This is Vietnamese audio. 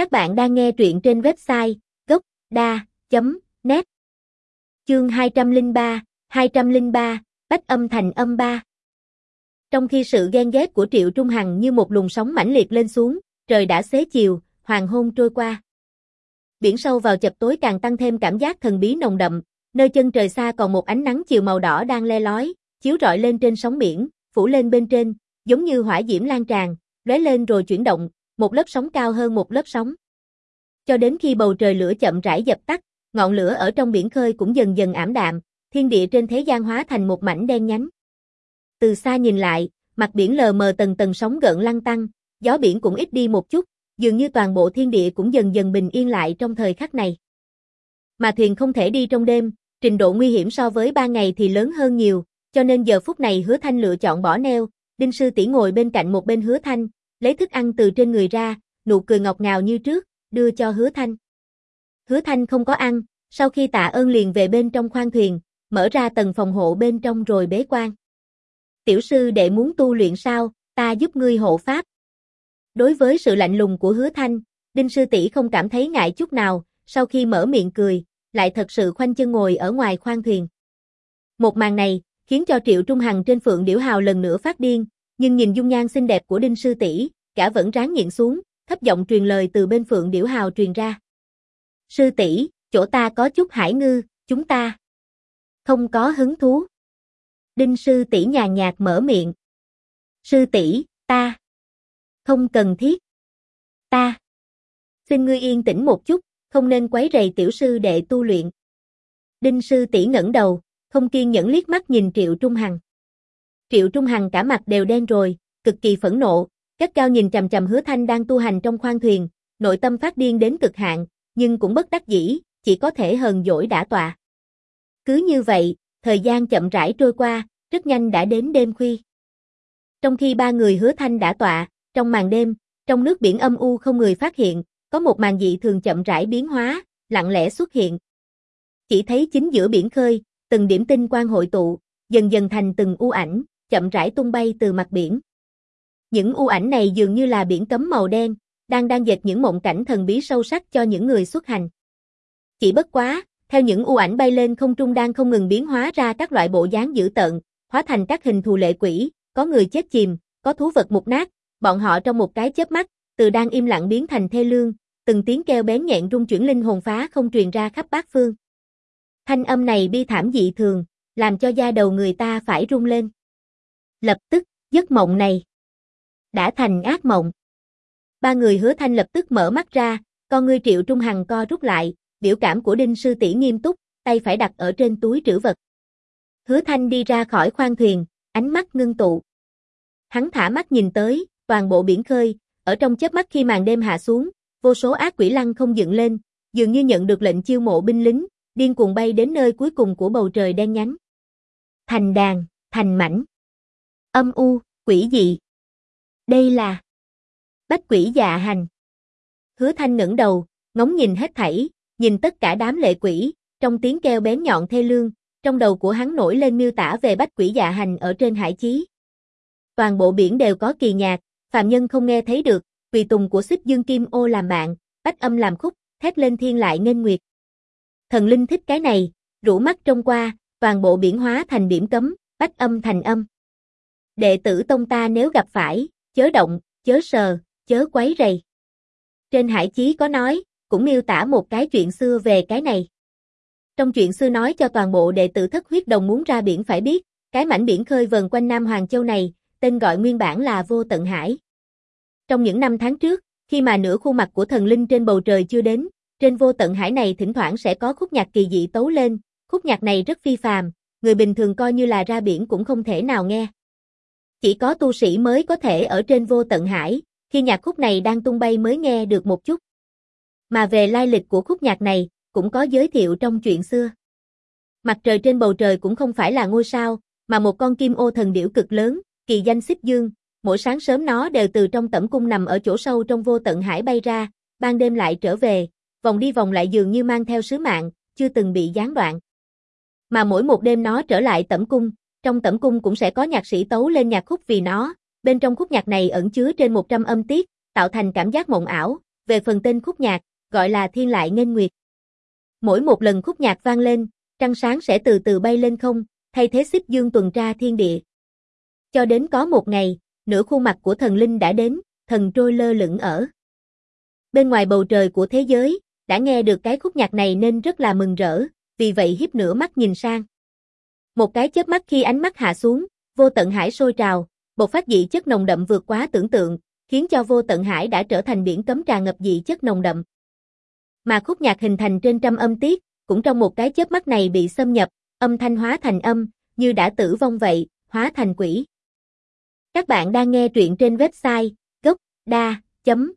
Các bạn đang nghe truyện trên website gốc.da.net Chương 203, 203, Bách âm thành âm ba Trong khi sự ghen ghét của Triệu Trung Hằng như một luồng sóng mãnh liệt lên xuống, trời đã xế chiều, hoàng hôn trôi qua. Biển sâu vào chập tối càng tăng thêm cảm giác thần bí nồng đậm, nơi chân trời xa còn một ánh nắng chiều màu đỏ đang le lói, chiếu rọi lên trên sóng biển, phủ lên bên trên, giống như hỏa diễm lan tràn, lóe lên rồi chuyển động, một lớp sóng cao hơn một lớp sóng. Cho đến khi bầu trời lửa chậm rãi dập tắt, ngọn lửa ở trong biển khơi cũng dần dần ảm đạm, thiên địa trên thế gian hóa thành một mảnh đen nhánh. Từ xa nhìn lại, mặt biển lờ mờ tầng tầng sóng gợn lăn tăng, gió biển cũng ít đi một chút, dường như toàn bộ thiên địa cũng dần dần bình yên lại trong thời khắc này. Mà thuyền không thể đi trong đêm, trình độ nguy hiểm so với ba ngày thì lớn hơn nhiều, cho nên giờ phút này Hứa Thanh lựa chọn bỏ neo, Đinh sư tỷ ngồi bên cạnh một bên Hứa Thanh, lấy thức ăn từ trên người ra, nụ cười ngọt ngào như trước, đưa cho Hứa Thanh. Hứa Thanh không có ăn, sau khi tạ ơn liền về bên trong khoang thuyền, mở ra tầng phòng hộ bên trong rồi bế quan. Tiểu sư đệ muốn tu luyện sao, ta giúp ngươi hộ pháp. Đối với sự lạnh lùng của Hứa Thanh, Đinh sư tỷ không cảm thấy ngại chút nào, sau khi mở miệng cười, lại thật sự khoanh chân ngồi ở ngoài khoang thuyền. Một màn này, khiến cho Triệu Trung Hằng trên phượng điểu hào lần nữa phát điên, nhưng nhìn dung nhan xinh đẹp của Đinh sư tỷ, cả vẫn ráng nhịn xuống, thấp giọng truyền lời từ bên phượng điểu hào truyền ra. Sư tỷ, chỗ ta có chút hải ngư, chúng ta không có hứng thú. Đinh sư tỷ nhàn nhạt mở miệng. Sư tỷ, ta không cần thiết. Ta xin ngươi yên tĩnh một chút, không nên quấy rầy tiểu sư đệ tu luyện. Đinh sư tỷ ngẩng đầu, không kiên nhẫn liếc mắt nhìn Triệu Trung Hằng. Triệu Trung Hằng cả mặt đều đen rồi, cực kỳ phẫn nộ, cất cao nhìn trầm trầm hứa thanh đang tu hành trong khoang thuyền, nội tâm phát điên đến cực hạn, nhưng cũng bất đắc dĩ, chỉ có thể hờn dỗi đã tọa. Cứ như vậy, thời gian chậm rãi trôi qua, rất nhanh đã đến đêm khuya. Trong khi ba người hứa thanh đã tọa, trong màn đêm, trong nước biển âm u không người phát hiện, có một màn dị thường chậm rãi biến hóa, lặng lẽ xuất hiện. Chỉ thấy chính giữa biển khơi, từng điểm tinh quang hội tụ, dần dần thành từng u ảnh, chậm rãi tung bay từ mặt biển. Những u ảnh này dường như là biển cấm màu đen, đang đang dệt những mộng cảnh thần bí sâu sắc cho những người xuất hành. Chỉ bất quá, theo những u ảnh bay lên không trung đang không ngừng biến hóa ra các loại bộ dáng dữ tợn, hóa thành các hình thù lệ quỷ, có người chết chìm, có thú vật mục nát, bọn họ trong một cái chớp mắt, từ đang im lặng biến thành thê lương, từng tiếng kêu bén nhẹn rung chuyển linh hồn phá không truyền ra khắp bát phương. Thanh âm này bi thảm dị thường, làm cho da đầu người ta phải rung lên. Lập tức, giấc mộng này đã thành ác mộng. Ba người hứa thanh lập tức mở mắt ra, con ngươi triệu trung hằng co rút lại, biểu cảm của đinh sư tỷ nghiêm túc, tay phải đặt ở trên túi trữ vật. Hứa thanh đi ra khỏi khoang thuyền, ánh mắt ngưng tụ. Hắn thả mắt nhìn tới, toàn bộ biển khơi, ở trong chớp mắt khi màn đêm hạ xuống, vô số ác quỷ lăng không dựng lên, dường như nhận được lệnh chiêu mộ binh lính, điên cuồng bay đến nơi cuối cùng của bầu trời đen nhánh. Thành đàn, thành mảnh. Âm u, quỷ dị. Đây là Bách quỷ dạ hành. Hứa thanh ngẩng đầu, ngóng nhìn hết thảy, nhìn tất cả đám lệ quỷ, trong tiếng kêu bén nhọn thê lương, trong đầu của hắn nổi lên miêu tả về bách quỷ dạ hành ở trên hải chí. Toàn bộ biển đều có kỳ nhạc, phạm nhân không nghe thấy được, vì tùng của xích dương kim ô làm bạn, bách âm làm khúc, thét lên thiên lại nên nguyệt. Thần linh thích cái này, rủ mắt trông qua, toàn bộ biển hóa thành điểm cấm, bách âm thành âm. Đệ tử tông ta nếu gặp phải, chớ động, chớ sờ, chớ quấy rầy. Trên hải chí có nói, cũng miêu tả một cái chuyện xưa về cái này. Trong chuyện xưa nói cho toàn bộ đệ tử thất huyết đồng muốn ra biển phải biết, cái mảnh biển khơi vần quanh Nam Hoàng Châu này, tên gọi nguyên bản là Vô Tận Hải. Trong những năm tháng trước, khi mà nửa khuôn mặt của thần linh trên bầu trời chưa đến, trên Vô Tận Hải này thỉnh thoảng sẽ có khúc nhạc kỳ dị tấu lên, khúc nhạc này rất phi phàm, người bình thường coi như là ra biển cũng không thể nào nghe. Chỉ có tu sĩ mới có thể ở trên Vô Tận Hải, khi nhạc khúc này đang tung bay mới nghe được một chút. Mà về lai lịch của khúc nhạc này, cũng có giới thiệu trong chuyện xưa. Mặt trời trên bầu trời cũng không phải là ngôi sao, mà một con kim ô thần điểu cực lớn, kỳ danh xích dương, mỗi sáng sớm nó đều từ trong tẩm cung nằm ở chỗ sâu trong vô tận hải bay ra, ban đêm lại trở về, vòng đi vòng lại dường như mang theo sứ mạng, chưa từng bị gián đoạn. Mà mỗi một đêm nó trở lại tẩm cung, trong tẩm cung cũng sẽ có nhạc sĩ tấu lên nhạc khúc vì nó, bên trong khúc nhạc này ẩn chứa trên 100 âm tiết, tạo thành cảm giác mộng ảo, về phần tên khúc nhạc, gọi là Thiên Lại Nghênh Nguyệt. Mỗi một lần khúc nhạc vang lên, trăng sáng sẽ từ từ bay lên không, thay thế xích dương tuần tra thiên địa. Cho đến có một ngày, nửa khuôn mặt của thần linh đã đến, thần trôi lơ lửng ở. Bên ngoài bầu trời của thế giới, đã nghe được cái khúc nhạc này nên rất là mừng rỡ, vì vậy hiếp nửa mắt nhìn sang. Một cái chớp mắt khi ánh mắt hạ xuống, vô tận hải sôi trào, một phát dị chất nồng đậm vượt quá tưởng tượng, khiến cho vô tận hải đã trở thành biển cấm trà ngập dị chất nồng đậm. Mà khúc nhạc hình thành trên trăm âm tiết, cũng trong một cái chớp mắt này bị xâm nhập, âm thanh hóa thành âm, như đã tử vong vậy, hóa thành quỷ. Các bạn đang nghe truyện trên website gocda.com